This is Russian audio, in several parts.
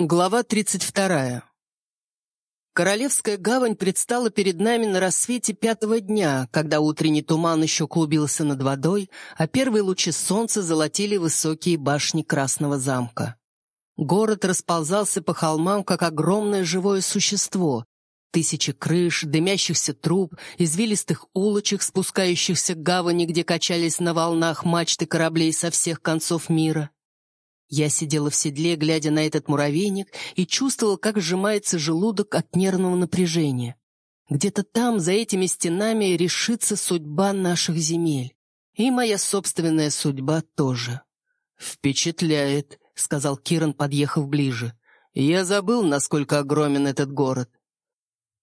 Глава 32. Королевская гавань предстала перед нами на рассвете пятого дня, когда утренний туман еще клубился над водой, а первые лучи солнца золотили высокие башни Красного замка. Город расползался по холмам, как огромное живое существо. Тысячи крыш, дымящихся труб, извилистых улочек, спускающихся к гавани, где качались на волнах мачты кораблей со всех концов мира — я сидела в седле, глядя на этот муравейник, и чувствовала, как сжимается желудок от нервного напряжения. Где-то там, за этими стенами, решится судьба наших земель. И моя собственная судьба тоже. «Впечатляет», — сказал Киран, подъехав ближе. «Я забыл, насколько огромен этот город».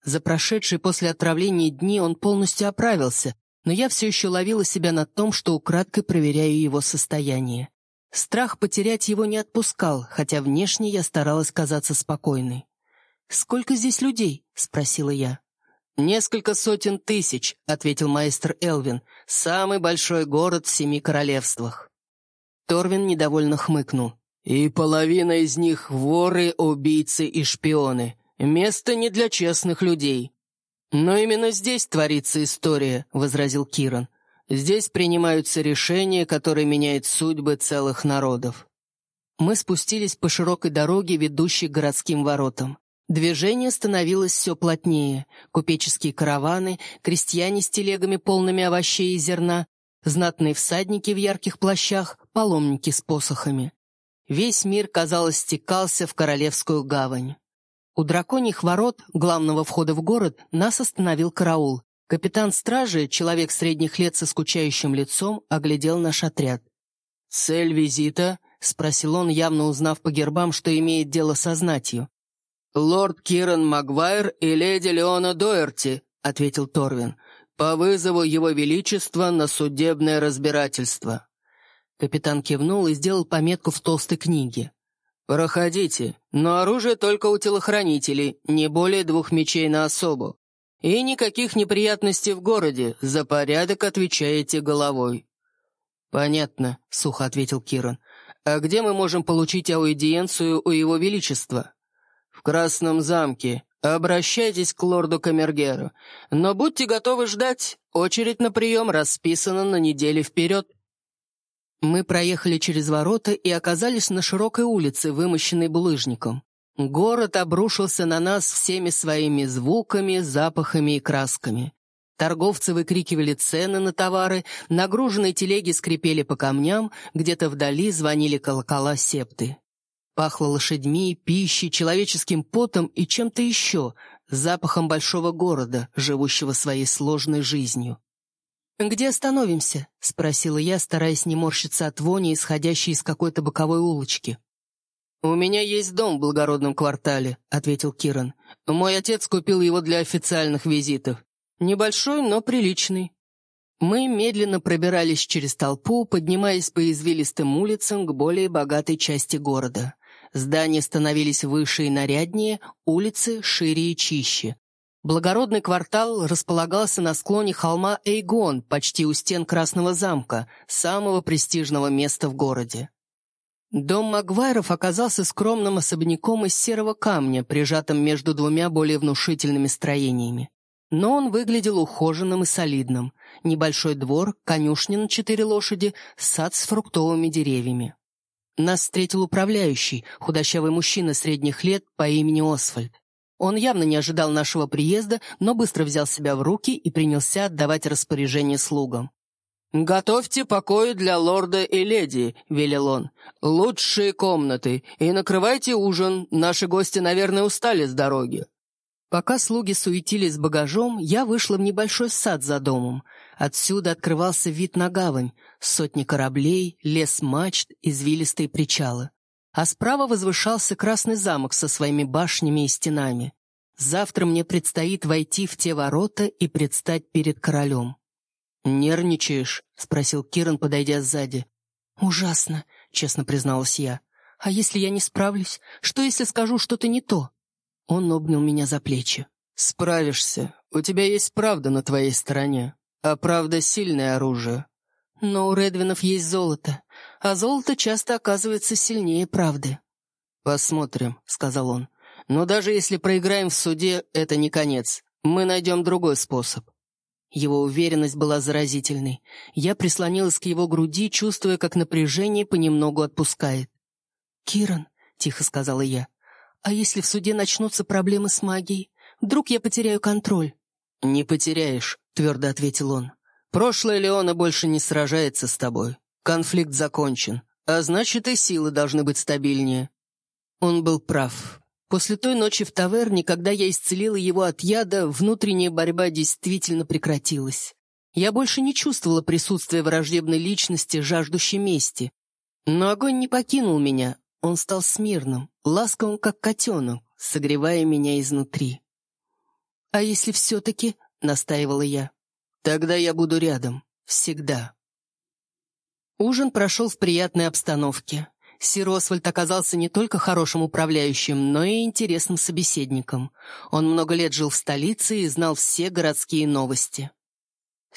За прошедшие после отравления дни он полностью оправился, но я все еще ловила себя на том, что украдкой проверяю его состояние. Страх потерять его не отпускал, хотя внешне я старалась казаться спокойной. «Сколько здесь людей?» — спросила я. «Несколько сотен тысяч», — ответил майстер Элвин. «Самый большой город в семи королевствах». Торвин недовольно хмыкнул. «И половина из них — воры, убийцы и шпионы. Место не для честных людей». «Но именно здесь творится история», — возразил Киран. Здесь принимаются решения, которые меняют судьбы целых народов. Мы спустились по широкой дороге, ведущей к городским воротам. Движение становилось все плотнее. Купеческие караваны, крестьяне с телегами, полными овощей и зерна, знатные всадники в ярких плащах, паломники с посохами. Весь мир, казалось, стекался в Королевскую гавань. У драконьих ворот, главного входа в город, нас остановил караул. Капитан стражи, человек средних лет со скучающим лицом, оглядел наш отряд. «Цель визита?» — спросил он, явно узнав по гербам, что имеет дело со знатью. «Лорд Киран Магуайр и леди Леона Доерти», — ответил Торвин, «по вызову его величества на судебное разбирательство». Капитан кивнул и сделал пометку в толстой книге. «Проходите, но оружие только у телохранителей, не более двух мечей на особу. И никаких неприятностей в городе, за порядок отвечаете головой». «Понятно», — сухо ответил Киран. «А где мы можем получить аудиенцию у его величества?» «В Красном замке. Обращайтесь к лорду Камергеру. Но будьте готовы ждать. Очередь на прием расписана на неделю вперед». Мы проехали через ворота и оказались на широкой улице, вымощенной булыжником. Город обрушился на нас всеми своими звуками, запахами и красками. Торговцы выкрикивали цены на товары, нагруженные телеги скрипели по камням, где-то вдали звонили колокола септы. Пахло лошадьми, пищей, человеческим потом и чем-то еще, запахом большого города, живущего своей сложной жизнью. «Где остановимся?» — спросила я, стараясь не морщиться от вони, исходящей из какой-то боковой улочки. «У меня есть дом в благородном квартале», — ответил Киран. «Мой отец купил его для официальных визитов. Небольшой, но приличный». Мы медленно пробирались через толпу, поднимаясь по извилистым улицам к более богатой части города. Здания становились выше и наряднее, улицы шире и чище. Благородный квартал располагался на склоне холма Эйгон, почти у стен Красного замка, самого престижного места в городе. Дом Магвайров оказался скромным особняком из серого камня, прижатым между двумя более внушительными строениями. Но он выглядел ухоженным и солидным. Небольшой двор, конюшня на четыре лошади, сад с фруктовыми деревьями. Нас встретил управляющий, худощавый мужчина средних лет по имени Освальд. Он явно не ожидал нашего приезда, но быстро взял себя в руки и принялся отдавать распоряжение слугам. «Готовьте покои для лорда и леди», — велел он. «Лучшие комнаты. И накрывайте ужин. Наши гости, наверное, устали с дороги». Пока слуги суетились с багажом, я вышла в небольшой сад за домом. Отсюда открывался вид на гавань. Сотни кораблей, лес мачт, извилистые причалы. А справа возвышался Красный замок со своими башнями и стенами. Завтра мне предстоит войти в те ворота и предстать перед королем. «Нервничаешь?» — спросил Киран, подойдя сзади. «Ужасно», — честно призналась я. «А если я не справлюсь? Что, если скажу что-то не то?» Он обнял меня за плечи. «Справишься. У тебя есть правда на твоей стороне. А правда — сильное оружие». «Но у Редвинов есть золото, а золото часто оказывается сильнее правды». «Посмотрим», — сказал он. «Но даже если проиграем в суде, это не конец. Мы найдем другой способ». Его уверенность была заразительной. Я прислонилась к его груди, чувствуя, как напряжение понемногу отпускает. «Киран», — тихо сказала я, — «а если в суде начнутся проблемы с магией? Вдруг я потеряю контроль?» «Не потеряешь», — твердо ответил он. «Прошлое Леона больше не сражается с тобой. Конфликт закончен, а значит, и силы должны быть стабильнее». Он был прав. После той ночи в таверне, когда я исцелила его от яда, внутренняя борьба действительно прекратилась. Я больше не чувствовала присутствия враждебной личности, жаждущей мести. Но огонь не покинул меня, он стал смирным, ласковым, как котенок, согревая меня изнутри. «А если все-таки...» — настаивала я. «Тогда я буду рядом. Всегда». Ужин прошел в приятной обстановке. Сир Освальд оказался не только хорошим управляющим, но и интересным собеседником. Он много лет жил в столице и знал все городские новости.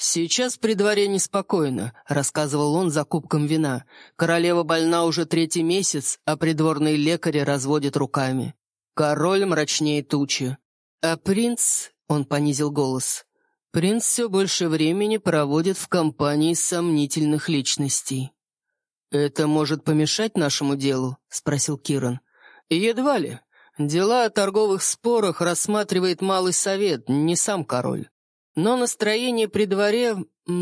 «Сейчас при дворе неспокойно», — рассказывал он за кубком вина. «Королева больна уже третий месяц, а придворные лекари разводят руками. Король мрачнее тучи. А принц...» — он понизил голос. «Принц все больше времени проводит в компании сомнительных личностей». «Это может помешать нашему делу?» — спросил Киран. «Едва ли. Дела о торговых спорах рассматривает Малый Совет, не сам король. Но настроение при дворе,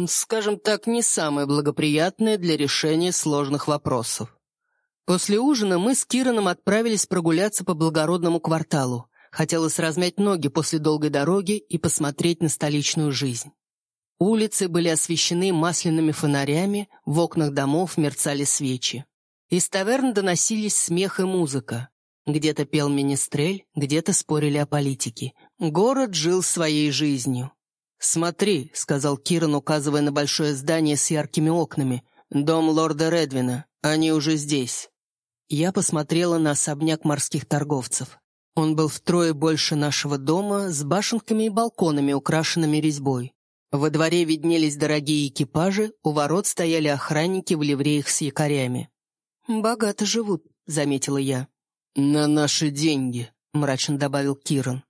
скажем так, не самое благоприятное для решения сложных вопросов. После ужина мы с Кираном отправились прогуляться по благородному кварталу. Хотелось размять ноги после долгой дороги и посмотреть на столичную жизнь. Улицы были освещены масляными фонарями, в окнах домов мерцали свечи. Из таверн доносились смех и музыка. Где-то пел министрель, где-то спорили о политике. Город жил своей жизнью. «Смотри», — сказал Киран, указывая на большое здание с яркими окнами. «Дом лорда Редвина. Они уже здесь». Я посмотрела на особняк морских торговцев. Он был втрое больше нашего дома, с башенками и балконами, украшенными резьбой. Во дворе виднелись дорогие экипажи, у ворот стояли охранники в ливреях с якорями. «Богато живут», — заметила я. «На наши деньги», — мрачно добавил Киран.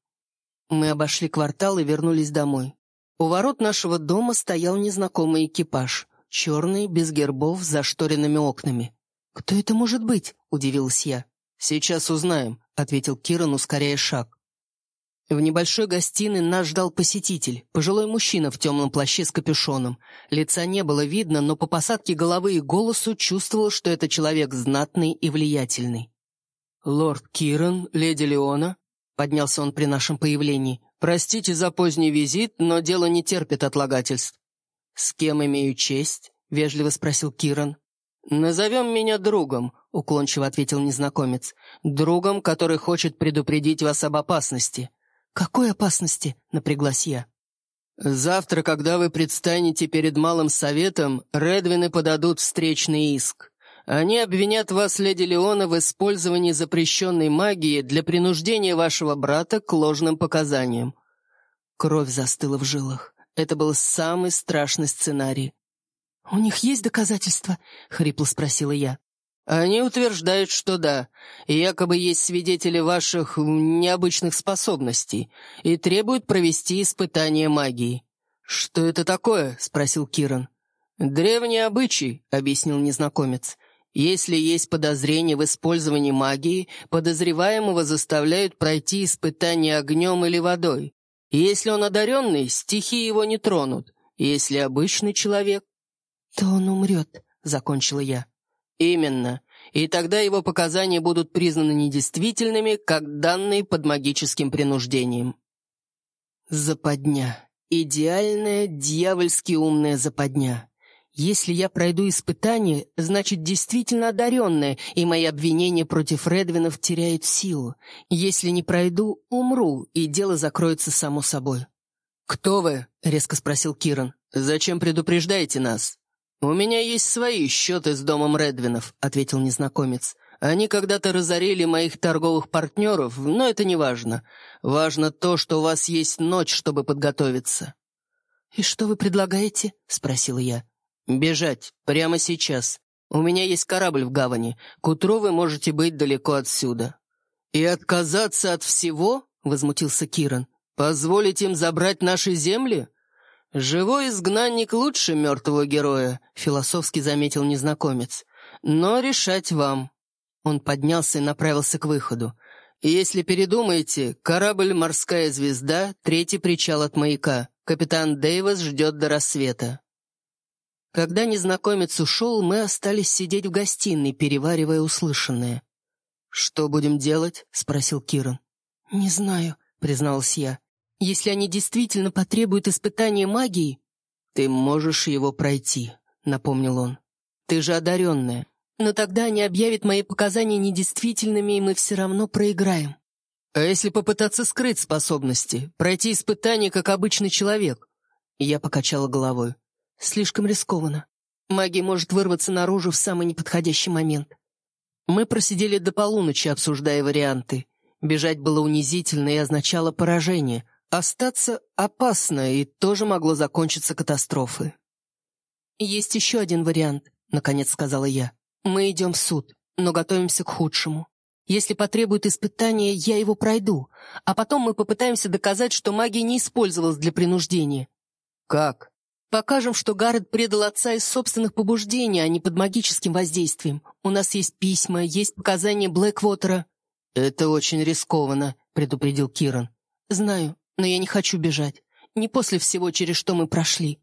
Мы обошли квартал и вернулись домой. У ворот нашего дома стоял незнакомый экипаж, черный, без гербов, с зашторенными окнами. «Кто это может быть?» — удивилась я. «Сейчас узнаем», — ответил Киран, ускоряя шаг. В небольшой гостиной нас ждал посетитель, пожилой мужчина в темном плаще с капюшоном. Лица не было видно, но по посадке головы и голосу чувствовал, что это человек знатный и влиятельный. «Лорд Киран, леди Леона», — поднялся он при нашем появлении, «Простите за поздний визит, но дело не терпит отлагательств». «С кем имею честь?» — вежливо спросил Киран. «Назовем меня другом», — уклончиво ответил незнакомец. «Другом, который хочет предупредить вас об опасности». «Какой опасности?» — напряглась я. «Завтра, когда вы предстанете перед Малым Советом, Редвины подадут встречный иск. Они обвинят вас, леди Леона, в использовании запрещенной магии для принуждения вашего брата к ложным показаниям. Кровь застыла в жилах. Это был самый страшный сценарий. «У них есть доказательства?» — хрипло спросила я. «Они утверждают, что да, и якобы есть свидетели ваших необычных способностей и требуют провести испытание магии». «Что это такое?» — спросил Киран. «Древний обычай», — объяснил незнакомец. Если есть подозрение в использовании магии, подозреваемого заставляют пройти испытание огнем или водой. Если он одаренный, стихи его не тронут. Если обычный человек, то он умрет, — закончила я. Именно. И тогда его показания будут признаны недействительными, как данные под магическим принуждением. Западня. Идеальная, дьявольски умная западня. Если я пройду испытание, значит, действительно одаренная, и мои обвинения против Редвинов теряют силу. Если не пройду, умру, и дело закроется само собой. «Кто вы?» — резко спросил Киран. «Зачем предупреждаете нас?» «У меня есть свои счеты с домом Редвинов», — ответил незнакомец. «Они когда-то разорили моих торговых партнеров, но это не важно. Важно то, что у вас есть ночь, чтобы подготовиться». «И что вы предлагаете?» — спросила я. «Бежать. Прямо сейчас. У меня есть корабль в гавани. К утру вы можете быть далеко отсюда». «И отказаться от всего?» — возмутился Киран. «Позволить им забрать наши земли?» «Живой изгнанник лучше мертвого героя», — философски заметил незнакомец. «Но решать вам». Он поднялся и направился к выходу. «Если передумаете, корабль «Морская звезда», третий причал от маяка. Капитан Дэйвис ждет до рассвета». Когда незнакомец ушел, мы остались сидеть в гостиной, переваривая услышанное. «Что будем делать?» — спросил Киран. «Не знаю», — призналась я. «Если они действительно потребуют испытания магии...» «Ты можешь его пройти», — напомнил он. «Ты же одаренная. Но тогда они объявят мои показания недействительными, и мы все равно проиграем». «А если попытаться скрыть способности, пройти испытание, как обычный человек?» Я покачала головой. «Слишком рискованно. Магия может вырваться наружу в самый неподходящий момент». Мы просидели до полуночи, обсуждая варианты. Бежать было унизительно и означало поражение. Остаться опасно и тоже могло закончиться катастрофой. «Есть еще один вариант», — наконец сказала я. «Мы идем в суд, но готовимся к худшему. Если потребует испытания, я его пройду, а потом мы попытаемся доказать, что магия не использовалась для принуждения». «Как?» «Покажем, что Гаррет предал отца из собственных побуждений, а не под магическим воздействием. У нас есть письма, есть показания Блэквотера». «Это очень рискованно», — предупредил Киран. «Знаю, но я не хочу бежать. Не после всего, через что мы прошли».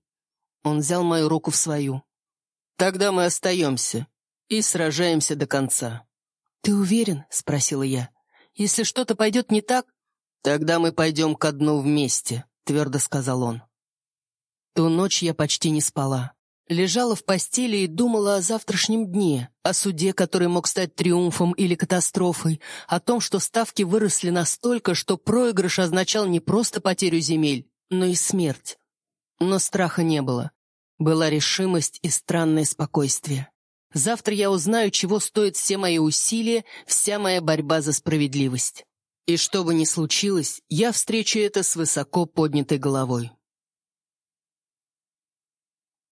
Он взял мою руку в свою. «Тогда мы остаемся и сражаемся до конца». «Ты уверен?» — спросила я. «Если что-то пойдет не так...» «Тогда мы пойдем ко дну вместе», — твердо сказал он. Ту ночь я почти не спала. Лежала в постели и думала о завтрашнем дне, о суде, который мог стать триумфом или катастрофой, о том, что ставки выросли настолько, что проигрыш означал не просто потерю земель, но и смерть. Но страха не было. Была решимость и странное спокойствие. Завтра я узнаю, чего стоят все мои усилия, вся моя борьба за справедливость. И что бы ни случилось, я встречу это с высоко поднятой головой.